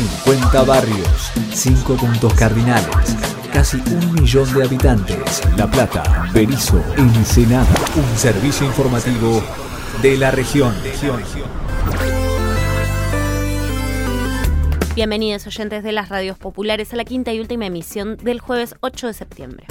50 barrios, 5 puntos cardinales, casi un millón de habitantes. La Plata, Berizo, Ensenada. Un servicio informativo de la región. Bienvenidos oyentes de las radios populares a la quinta y última emisión del jueves 8 de septiembre.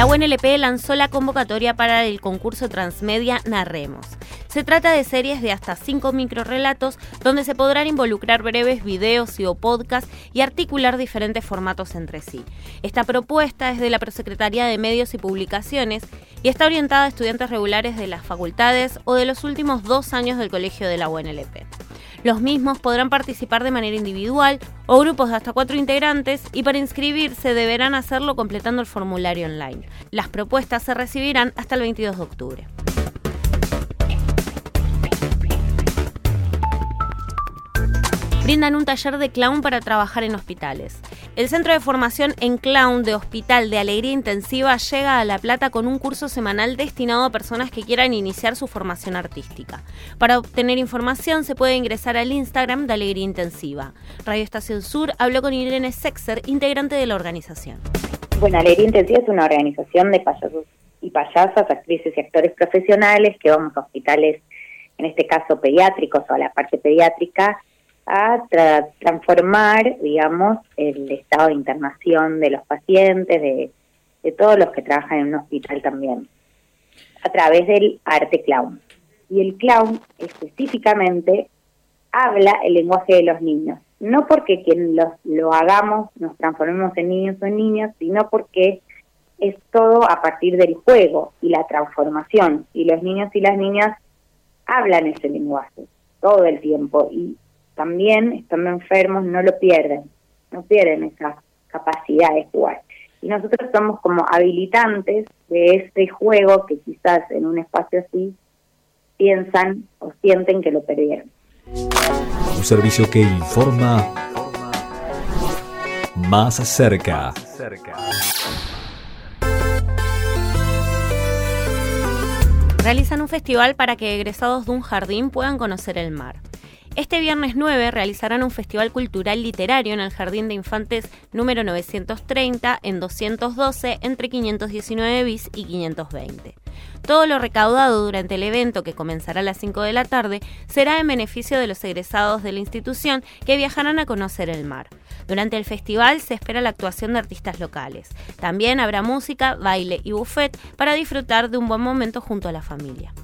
La UNLP lanzó la convocatoria para el concurso Transmedia Narremos. Se trata de series de hasta cinco microrelatos donde se podrán involucrar breves videos y o podcasts y articular diferentes formatos entre sí. Esta propuesta es de la Prosecretaría de Medios y Publicaciones y está orientada a estudiantes regulares de las facultades o de los últimos dos años del colegio de la UNLP. Los mismos podrán participar de manera individual o grupos de hasta cuatro integrantes y para inscribirse deberán hacerlo completando el formulario online. Las propuestas se recibirán hasta el 22 de octubre. Brindan un taller de clown para trabajar en hospitales. El Centro de Formación en Clown de Hospital de Alegría Intensiva llega a La Plata con un curso semanal destinado a personas que quieran iniciar su formación artística. Para obtener información se puede ingresar al Instagram de Alegría Intensiva. Radio Estación Sur habló con Irene Sexer, integrante de la organización. Bueno, Alegría Intensiva es una organización de payasos y payasas, actrices y actores profesionales que vamos a hospitales, en este caso pediátricos o a la parte pediátrica, a transformar, digamos, el estado de internación de los pacientes, de, de todos los que trabajan en un hospital también, a través del arte clown. Y el clown específicamente habla el lenguaje de los niños, no porque quien los, lo hagamos nos transformemos en niños o en niñas, sino porque es todo a partir del juego y la transformación, y los niños y las niñas hablan ese lenguaje todo el tiempo y también estando enfermos no lo pierden, no pierden esa capacidad de jugar. Y nosotros somos como habilitantes de este juego que quizás en un espacio así piensan o sienten que lo perdieron. Un servicio que informa más cerca. Realizan un festival para que egresados de un jardín puedan conocer el mar. Este viernes 9 realizarán un festival cultural literario en el Jardín de Infantes número 930 en 212 entre 519 bis y 520. Todo lo recaudado durante el evento, que comenzará a las 5 de la tarde, será en beneficio de los egresados de la institución que viajarán a conocer el mar. Durante el festival se espera la actuación de artistas locales. También habrá música, baile y buffet para disfrutar de un buen momento junto a la familia.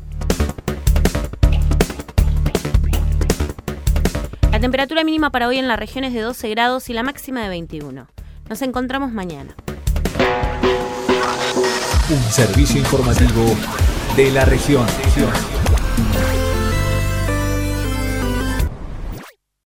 Temperatura mínima para hoy en la región es de 12 grados y la máxima de 21. Nos encontramos mañana. Un servicio informativo de la región.